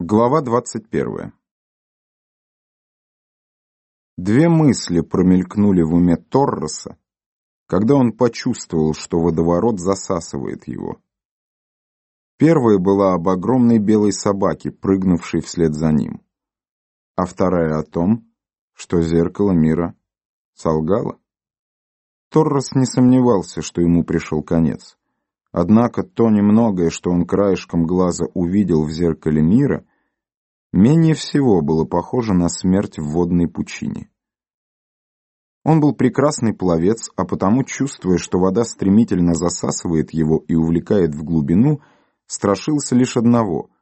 Глава 21. Две мысли промелькнули в уме Торроса, когда он почувствовал, что водоворот засасывает его. Первая была об огромной белой собаке, прыгнувшей вслед за ним, а вторая о том, что зеркало мира солгало. Торрос не сомневался, что ему пришел конец. Однако то немногое, что он краешком глаза увидел в зеркале мира, менее всего было похоже на смерть в водной пучине. Он был прекрасный пловец, а потому, чувствуя, что вода стремительно засасывает его и увлекает в глубину, страшился лишь одного —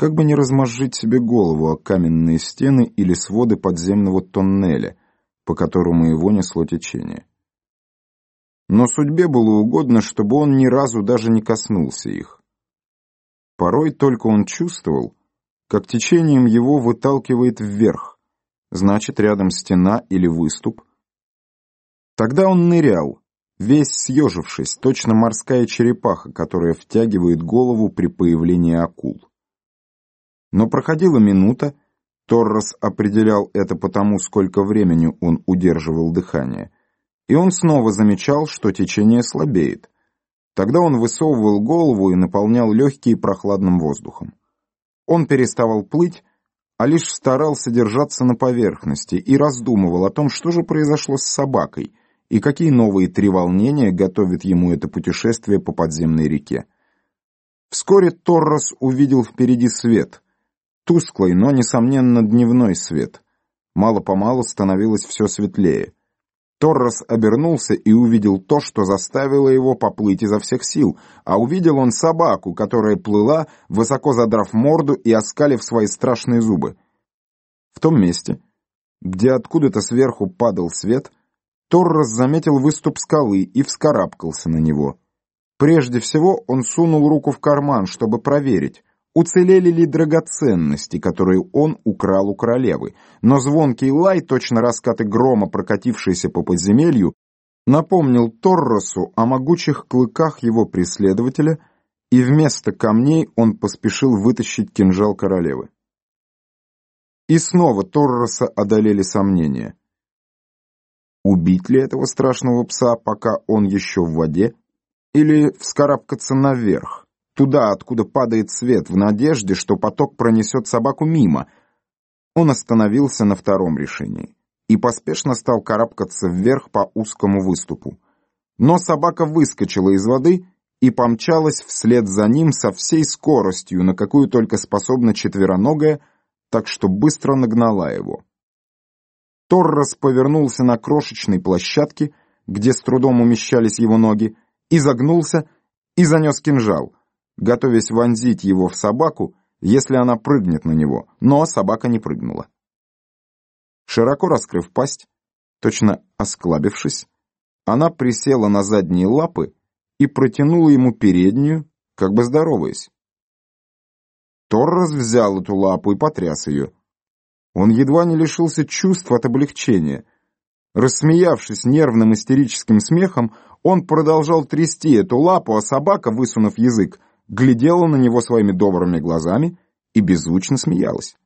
как бы не размозжить себе голову о каменные стены или своды подземного тоннеля, по которому его несло течение. Но судьбе было угодно, чтобы он ни разу даже не коснулся их. Порой только он чувствовал, как течением его выталкивает вверх, значит, рядом стена или выступ. Тогда он нырял, весь съежившись, точно морская черепаха, которая втягивает голову при появлении акул. Но проходила минута, Торрос определял это потому, сколько времени он удерживал дыхание, и он снова замечал, что течение слабеет. Тогда он высовывал голову и наполнял легкие прохладным воздухом. Он переставал плыть, а лишь старался держаться на поверхности и раздумывал о том, что же произошло с собакой и какие новые три волнения готовит ему это путешествие по подземной реке. Вскоре Торрос увидел впереди свет, тусклый, но, несомненно, дневной свет. Мало-помалу становилось все светлее. Торрес обернулся и увидел то, что заставило его поплыть изо всех сил, а увидел он собаку, которая плыла, высоко задрав морду и оскалив свои страшные зубы. В том месте, где откуда-то сверху падал свет, Торрес заметил выступ скалы и вскарабкался на него. Прежде всего он сунул руку в карман, чтобы проверить, уцелели ли драгоценности, которые он украл у королевы, но звонкий лай, точно раскаты грома, прокатившиеся по подземелью, напомнил Торросу о могучих клыках его преследователя, и вместо камней он поспешил вытащить кинжал королевы. И снова Торроса одолели сомнения. Убить ли этого страшного пса, пока он еще в воде, или вскарабкаться наверх? Туда, откуда падает свет, в надежде, что поток пронесет собаку мимо. Он остановился на втором решении и поспешно стал карабкаться вверх по узкому выступу. Но собака выскочила из воды и помчалась вслед за ним со всей скоростью, на какую только способна четвероногая, так что быстро нагнала его. Торрес повернулся на крошечной площадке, где с трудом умещались его ноги, изогнулся и занес кинжал — готовясь вонзить его в собаку, если она прыгнет на него, но собака не прыгнула. Широко раскрыв пасть, точно осклабившись, она присела на задние лапы и протянула ему переднюю, как бы здороваясь. Торрес взял эту лапу и потряс ее. Он едва не лишился чувств от облегчения. Рассмеявшись нервным истерическим смехом, он продолжал трясти эту лапу, а собака, высунув язык, глядела на него своими добрыми глазами и беззвучно смеялась.